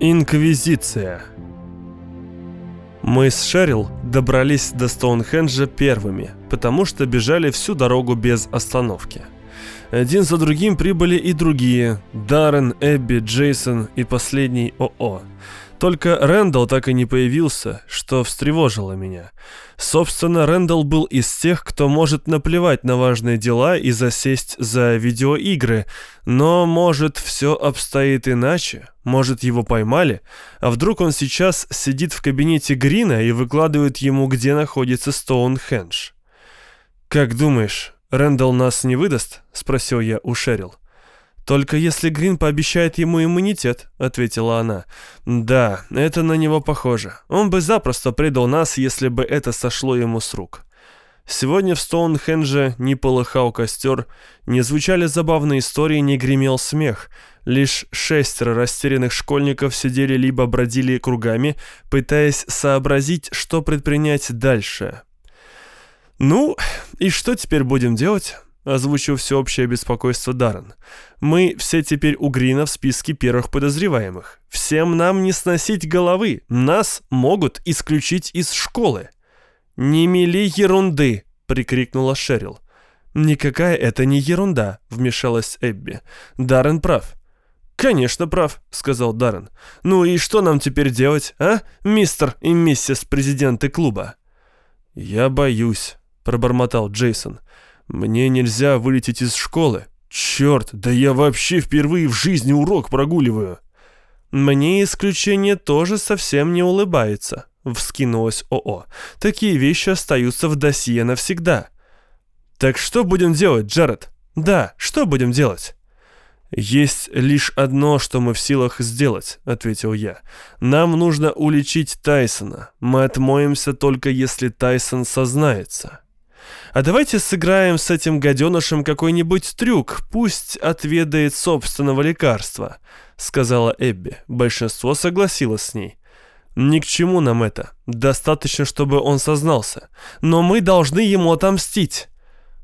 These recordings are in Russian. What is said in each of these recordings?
Инквизиция Мы с Шерил добрались до Стоунхенджа первыми, потому что бежали всю дорогу без остановки. Один за другим прибыли и другие – Даррен, Эбби, Джейсон и последний ОО – только Рэндалл так и не появился, что встревожило меня. Собственно, Рэндалл был из тех, кто может наплевать на важные дела и засесть за видеоигры, но, может, все обстоит иначе, может, его поймали, а вдруг он сейчас сидит в кабинете Грина и выкладывает ему, где находится Стоунхендж. «Как думаешь, Рэндалл нас не выдаст?» — спросил я у Шерил. «Только если Грин пообещает ему иммунитет», — ответила она. «Да, это на него похоже. Он бы запросто предал нас, если бы это сошло ему с рук». Сегодня в Стоунхендже не полыхал костер, не звучали забавные истории, не гремел смех. Лишь шестеро растерянных школьников сидели либо бродили кругами, пытаясь сообразить, что предпринять дальше. «Ну, и что теперь будем делать?» Озвучил всеобщее беспокойство Даррен. «Мы все теперь у Грина в списке первых подозреваемых. Всем нам не сносить головы. Нас могут исключить из школы». «Не мели ерунды!» — прикрикнула Шерил. «Никакая это не ерунда», — вмешалась Эбби. «Даррен прав». «Конечно прав», — сказал Даррен. «Ну и что нам теперь делать, а, мистер и миссис президенты клуба?» «Я боюсь», — пробормотал Джейсон. Мне нельзя вылететь из школы. Черт, да я вообще впервые в жизни урок прогуливаю. Мне исключение тоже совсем не улыбается, вскинулась ОО. Такие вещи остаются в досье навсегда. Так что будем делать, Джаред? Да, что будем делать? «Есть лишь одно, что мы в силах сделать», — ответил я. «Нам нужно уличить Тайсона. Мы отмоемся только если Тайсон сознается». А давайте сыграем с этим гаденышем какой-нибудь трюк, пусть отведает собственного лекарства», — сказала Эбби. Большинство согласилось с ней. «Ни к чему нам это. Достаточно, чтобы он сознался. Но мы должны ему отомстить».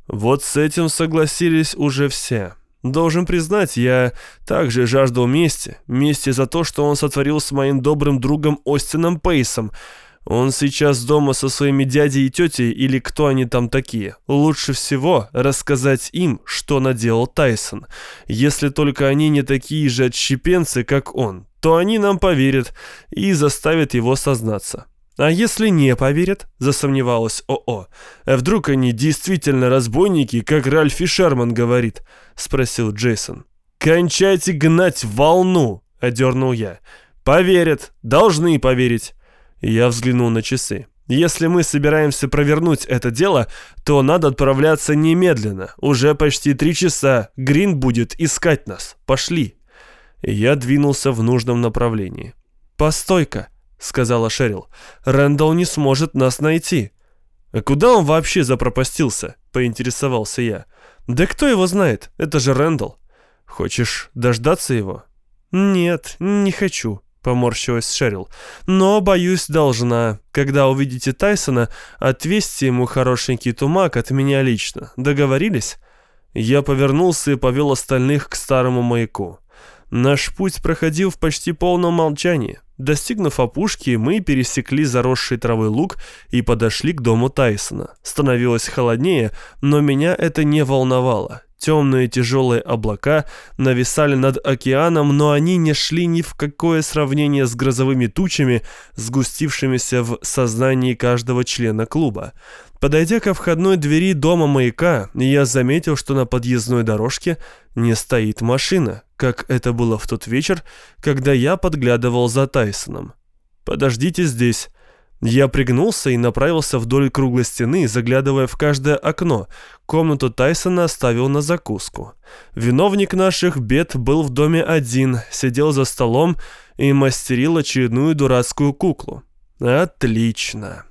Вот с этим согласились уже все. Должен признать, я также жаждал мести. Мести за то, что он сотворил с моим добрым другом Остином Пейсом — он сейчас дома со своими дядей и тетей или кто они там такие. Лучше всего рассказать им, что наделал Тайсон. Если только они не такие же отщепенцы, как он, то они нам поверят и заставят его сознаться. А если не поверят, засомневалась ОО. А вдруг они действительно разбойники, как Ральфи Шерман говорит? Спросил Джейсон. Кончайте гнать волну, одернул я. Поверят, должны поверить. Я взглянул на часы. Если мы собираемся провернуть это дело, то надо отправляться немедленно. Уже почти три часа. Грин будет искать нас. Пошли. Я двинулся в нужном направлении. «Постой-ка», — сказала Шерил. «Рэндалл не сможет нас найти». «А куда он вообще запропастился?» — поинтересовался я. «Да кто его знает? Это же Рэндалл». «Хочешь дождаться его?» «Нет, не хочу», поморщилась Шерил. «Но, боюсь, должна. Когда увидите Тайсона, отвесьте ему хорошенький тумак от меня лично. Договорились?» Я повернулся и повел остальных к старому маяку. Наш путь проходил в почти полном молчании. Достигнув опушки, мы пересекли заросший травой луг и подошли к дому Тайсона. Становилось холоднее, но меня это не волновало. Темные тяжелые облака нависали над океаном, но они не шли ни в какое сравнение с грозовыми тучами, сгустившимися в сознании каждого члена клуба. Подойдя ко входной двери дома маяка, я заметил, что на подъездной дорожке не стоит машина, как это было в тот вечер, когда я подглядывал за Тайсоном. «Подождите здесь», я пригнулся и направился вдоль круглой стены, заглядывая в каждое окно. Комнату Тайсона оставил на закуску. Виновник наших бед был в доме один, сидел за столом и мастерил очередную дурацкую куклу. Отлично.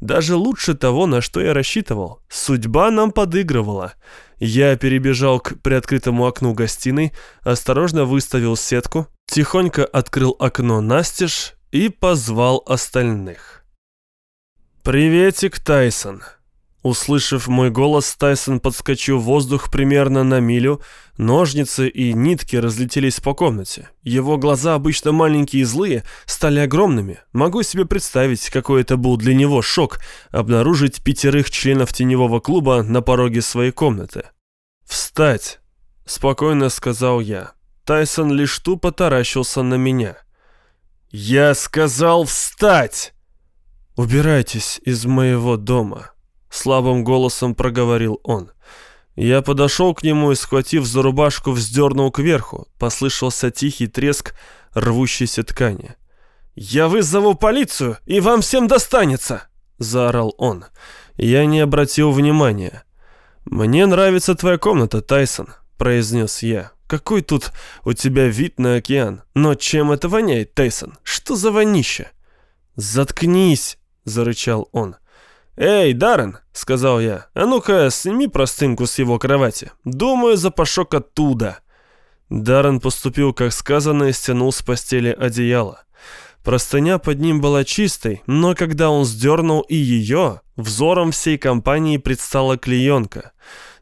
Даже лучше того, на что я рассчитывал. Судьба нам подыгрывала. Я перебежал к приоткрытому окну гостиной, осторожно выставил сетку, тихонько открыл окно настежь и позвал остальных. «Приветик, Тайсон!» Услышав мой голос, Тайсон подскочил в воздух примерно на милю. Ножницы и нитки разлетелись по комнате. Его глаза, обычно маленькие и злые, стали огромными. Могу себе представить, какой это был для него шок обнаружить пятерых членов теневого клуба на пороге своей комнаты. «Встать!» — спокойно сказал я. Тайсон лишь тупо таращился на меня. «Я сказал встать!» «Убирайтесь из моего дома!» Слабым голосом проговорил он. Я подошел к нему и, схватив за рубашку, вздернул кверху. Послышался тихий треск рвущейся ткани. «Я вызову полицию, и вам всем достанется!» Заорал он. Я не обратил внимания. «Мне нравится твоя комната, Тайсон», произнес я. «Какой тут у тебя вид на океан? Но чем это воняет, Тайсон? Что за вонище?» «Заткнись!» — зарычал он. «Эй, Даррен!» — сказал я. «А ну-ка, сними простынку с его кровати. Думаю, запашок оттуда». Даррен поступил, как сказано, и стянул с постели одеяло. Простыня под ним была чистой, но когда он сдернул и ее, взором всей компании предстала клеенка.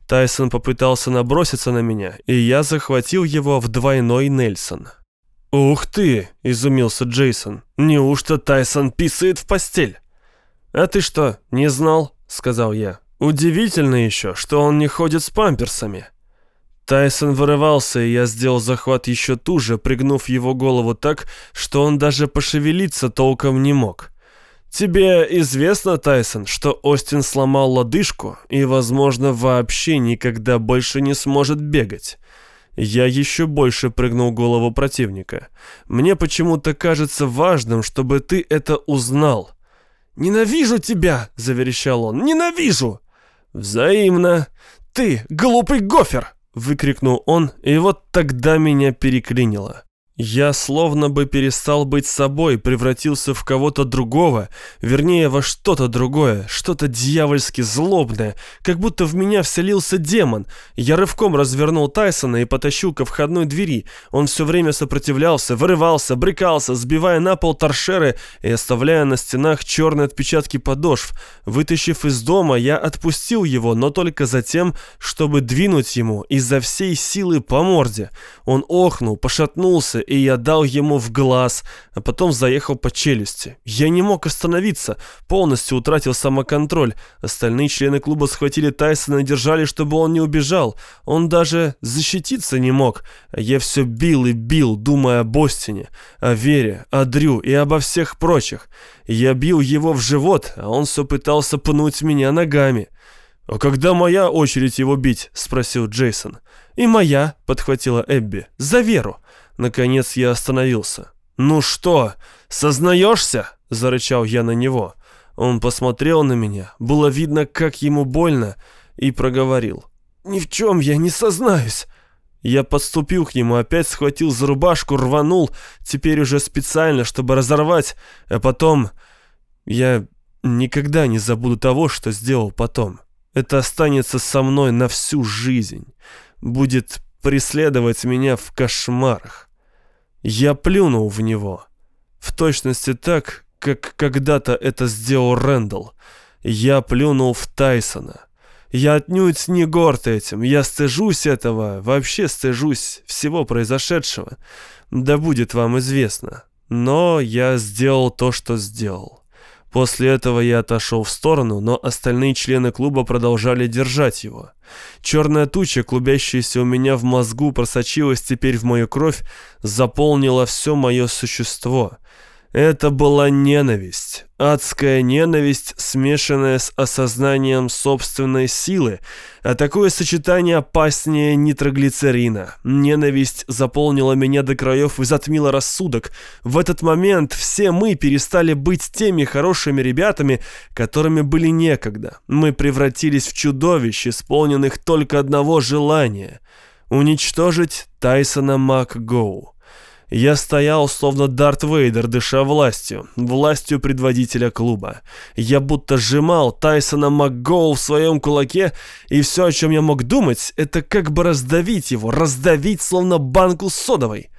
Тайсон попытался наброситься на меня, и я захватил его в двойной Нельсон. «Ух ты!» – изумился Джейсон. «Неужто Тайсон писает в постель?» «А ты что, не знал?» — сказал я. «Удивительно еще, что он не ходит с памперсами». Тайсон вырывался, и я сделал захват еще туже, пригнув его голову так, что он даже пошевелиться толком не мог. «Тебе известно, Тайсон, что Остин сломал лодыжку и, возможно, вообще никогда больше не сможет бегать?» Я еще больше прыгнул голову противника. «Мне почему-то кажется важным, чтобы ты это узнал». «Ненавижу тебя!» — заверещал он. «Ненавижу!» «Взаимно! Ты, глупый гофер!» — выкрикнул он, и вот тогда меня переклинило. Я словно бы перестал быть собой, превратился в кого-то другого, вернее, во что-то другое, что-то дьявольски злобное, как будто в меня вселился демон. Я рывком развернул Тайсона и потащил ко входной двери. Он все время сопротивлялся, вырывался, брыкался, сбивая на пол торшеры и оставляя на стенах черные отпечатки подошв. Вытащив из дома, я отпустил его, но только затем, чтобы двинуть ему изо всей силы по морде. Он охнул, пошатнулся, и я дал ему в глаз, а потом заехал по челюсти. Я не мог остановиться, полностью утратил самоконтроль. Остальные члены клуба схватили Тайсона и держали, чтобы он не убежал. Он даже защититься не мог. Я все бил и бил, думая о Бостине, о Вере, о Дрю и обо всех прочих. Я бил его в живот, а он все пытался пнуть меня ногами. «А когда моя очередь его бить?» — спросил Джейсон. «И моя», — подхватила Эбби, — «за Веру». Наконец я остановился. «Ну что, сознаешься?» – зарычал я на него. Он посмотрел на меня, было видно, как ему больно, и проговорил. «Ни в чем я не сознаюсь». Я подступил к нему, опять схватил за рубашку, рванул, теперь уже специально, чтобы разорвать, а потом... Я никогда не забуду того, что сделал потом. Это останется со мной на всю жизнь. Будет преследовать меня в кошмарах. Я плюнул в него. В точности так, как когда-то это сделал Рэндалл. Я плюнул в Тайсона. Я отнюдь не горд этим. Я стыжусь этого, вообще стыжусь всего произошедшего. Да будет вам известно. Но я сделал то, что сделал. После этого я отошел в сторону, но остальные члены клуба продолжали держать его. Черная туча, клубящаяся у меня в мозгу, просочилась теперь в мою кровь, заполнила все мое существо. Это была ненависть. Адская ненависть, смешанная с осознанием собственной силы, а такое сочетание опаснее нитроглицерина. Ненависть заполнила меня до краев и затмила рассудок. В этот момент все мы перестали быть теми хорошими ребятами, которыми были некогда. Мы превратились в чудовищ, исполненных только одного желания — уничтожить Тайсона МакГоу. Я стоял, словно Дарт Вейдер, дыша властью, властью предводителя клуба. Я будто сжимал Тайсона МакГоу в своем кулаке, и все, о чем я мог думать, это как бы раздавить его, раздавить, словно банку содовой.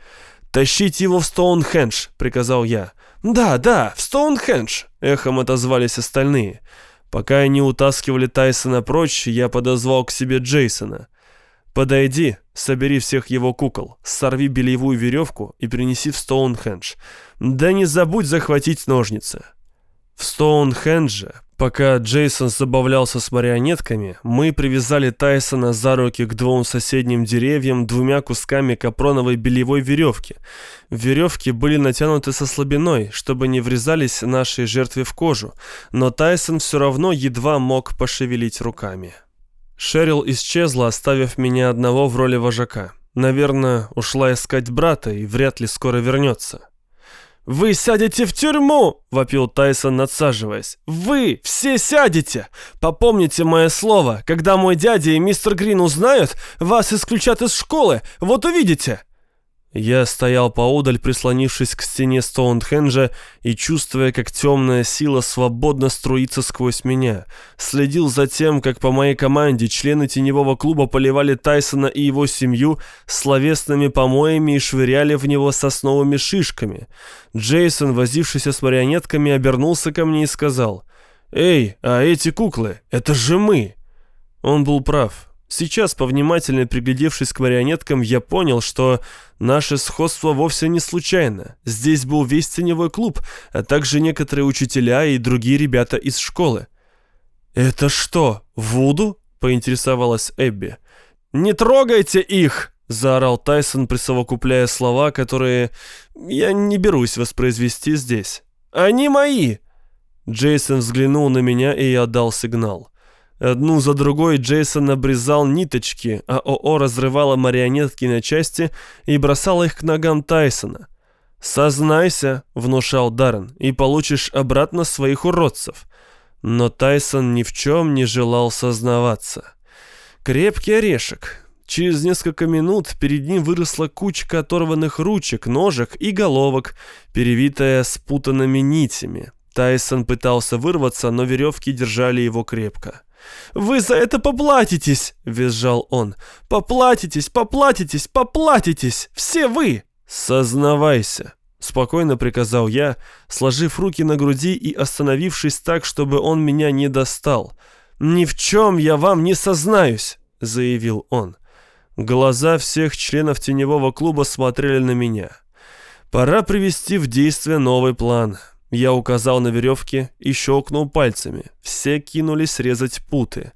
«Тащить его в Стоунхендж», — приказал я. «Да, да, в Стоунхендж», — эхом отозвались остальные. Пока они утаскивали Тайсона прочь, я подозвал к себе Джейсона. «Подойди, собери всех его кукол, сорви бельевую веревку и принеси в Стоунхендж. Да не забудь захватить ножницы». В Стоунхендже Пока Джейсон забавлялся с марионетками, мы привязали Тайсона за руки к двум соседним деревьям двумя кусками капроновой бельевой веревки. Веревки были натянуты со слабиной, чтобы не врезались нашей жертве в кожу, но Тайсон все равно едва мог пошевелить руками. Шерил исчезла, оставив меня одного в роли вожака. Наверное, ушла искать брата и вряд ли скоро вернется. «Вы сядете в тюрьму!» — вопил Тайсон, надсаживаясь. «Вы все сядете! Попомните мое слово, когда мой дядя и мистер Грин узнают, вас исключат из школы, вот увидите!» Я стоял поодаль, прислонившись к стене Стоунхенджа и чувствуя, как темная сила свободно струится сквозь меня. Следил за тем, как по моей команде члены теневого клуба поливали Тайсона и его семью словесными помоями и швыряли в него сосновыми шишками. Джейсон, возившийся с марионетками, обернулся ко мне и сказал, «Эй, а эти куклы, это же мы!» Он был прав. Сейчас, повнимательно приглядевшись к марионеткам, я понял, что наше сходство вовсе не случайно. Здесь был весь теневой клуб, а также некоторые учителя и другие ребята из школы. «Это что, Вуду?» — поинтересовалась Эбби. «Не трогайте их!» — заорал Тайсон, присовокупляя слова, которые я не берусь воспроизвести здесь. «Они мои!» Джейсон взглянул на меня, и я дал сигнал. Одну за другой Джейсон обрезал ниточки, а ОО разрывала марионетки на части и бросала их к ногам Тайсона. «Сознайся», — внушал Даррен, — «и получишь обратно своих уродцев». Но Тайсон ни в чем не желал сознаваться. Крепкий орешек. Через несколько минут перед ним выросла кучка оторванных ручек, ножек и головок, перевитая спутанными нитями. Тайсон пытался вырваться, но веревки держали его крепко. «Вы за это поплатитесь!» — визжал он. «Поплатитесь, поплатитесь, поплатитесь! Все вы!» «Сознавайся!» — спокойно приказал я, сложив руки на груди и остановившись так, чтобы он меня не достал. «Ни в чем я вам не сознаюсь!» — заявил он. Глаза всех членов теневого клуба смотрели на меня. «Пора привести в действие новый план». Я указал на веревки и щелкнул пальцами. Все кинулись резать путы.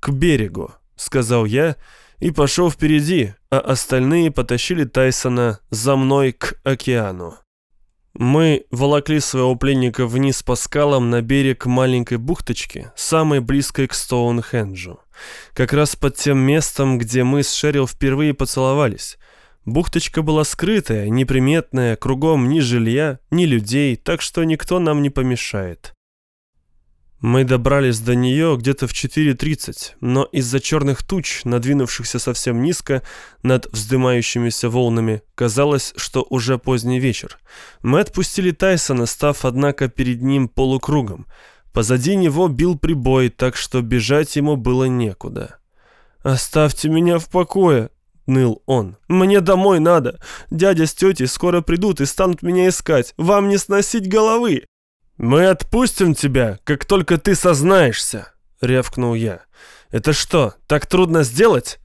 «К берегу», — сказал я, и пошел впереди, а остальные потащили Тайсона за мной к океану. Мы волокли своего пленника вниз по скалам на берег маленькой бухточки, самой близкой к Стоунхенджу. Как раз под тем местом, где мы с Шерил впервые поцеловались. Бухточка была скрытая, неприметная, кругом ни жилья, ни людей, так что никто нам не помешает. Мы добрались до нее где-то в 4.30, но из-за черных туч, надвинувшихся совсем низко над вздымающимися волнами, казалось, что уже поздний вечер. Мы отпустили Тайсона, став, однако, перед ним полукругом. Позади него бил прибой, так что бежать ему было некуда. «Оставьте меня в покое!» — ныл он. «Мне домой надо. Дядя с тетей скоро придут и станут меня искать. Вам не сносить головы!» «Мы отпустим тебя, как только ты сознаешься!» — рявкнул я. «Это что, так трудно сделать?»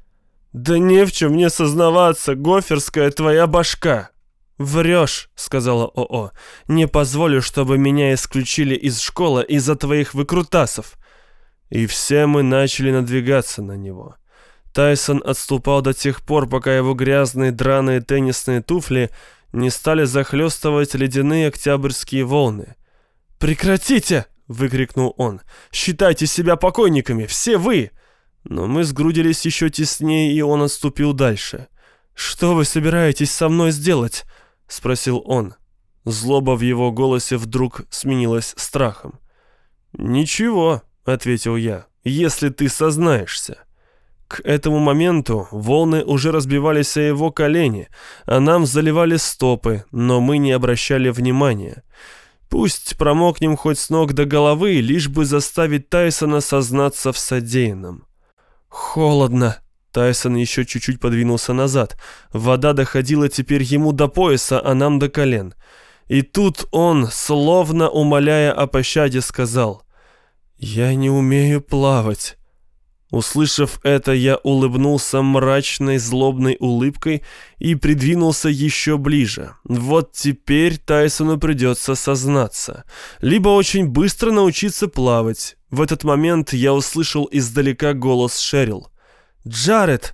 «Да не в чем мне сознаваться, гоферская твоя башка!» «Врешь», — сказала ОО. «Не позволю, чтобы меня исключили из школы из-за твоих выкрутасов». И все мы начали надвигаться на него. Тайсон отступал до тех пор, пока его грязные драные теннисные туфли не стали захлестывать ледяные октябрьские волны. «Прекратите!» — выкрикнул он. «Считайте себя покойниками, все вы!» Но мы сгрудились еще теснее, и он отступил дальше. «Что вы собираетесь со мной сделать?» — спросил он. Злоба в его голосе вдруг сменилась страхом. «Ничего», — ответил я, — «если ты сознаешься». К этому моменту волны уже разбивались о его колени, а нам заливали стопы, но мы не обращали внимания. Пусть промокнем хоть с ног до головы, лишь бы заставить Тайсона сознаться в содеянном. «Холодно», Тайсон еще чуть-чуть подвинулся назад. Вода доходила теперь ему до пояса, а нам до колен. И тут он, словно умоляя о пощаде, сказал, «Я не умею плавать». Услышав это, я улыбнулся мрачной, злобной улыбкой и придвинулся еще ближе. Вот теперь Тайсону придется сознаться. Либо очень быстро научиться плавать. В этот момент я услышал издалека голос Шерил. «Джаред!»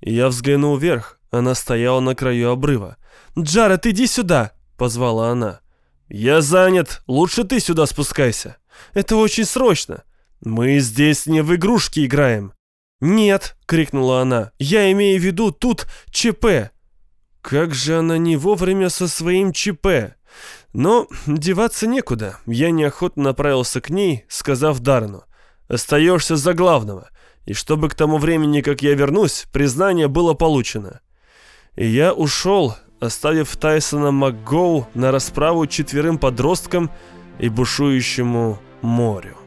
Я взглянул вверх. Она стояла на краю обрыва. «Джаред, иди сюда!» — позвала она. «Я занят. Лучше ты сюда спускайся. Это очень срочно. Мы здесь не в игрушки играем». «Нет!» — крикнула она. «Я имею в виду тут ЧП!» Как же она не вовремя со своим ЧП! Но деваться некуда. Я неохотно направился к ней, сказав Дарну. «Остаешься за главного. И чтобы к тому времени, как я вернусь, признание было получено». И я ушел, оставив Тайсона МакГоу на расправу четверым подросткам и бушующему морю.